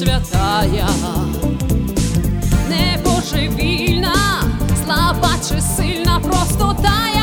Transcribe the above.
святая, не божевільна, слаба чи сильна, просто тая.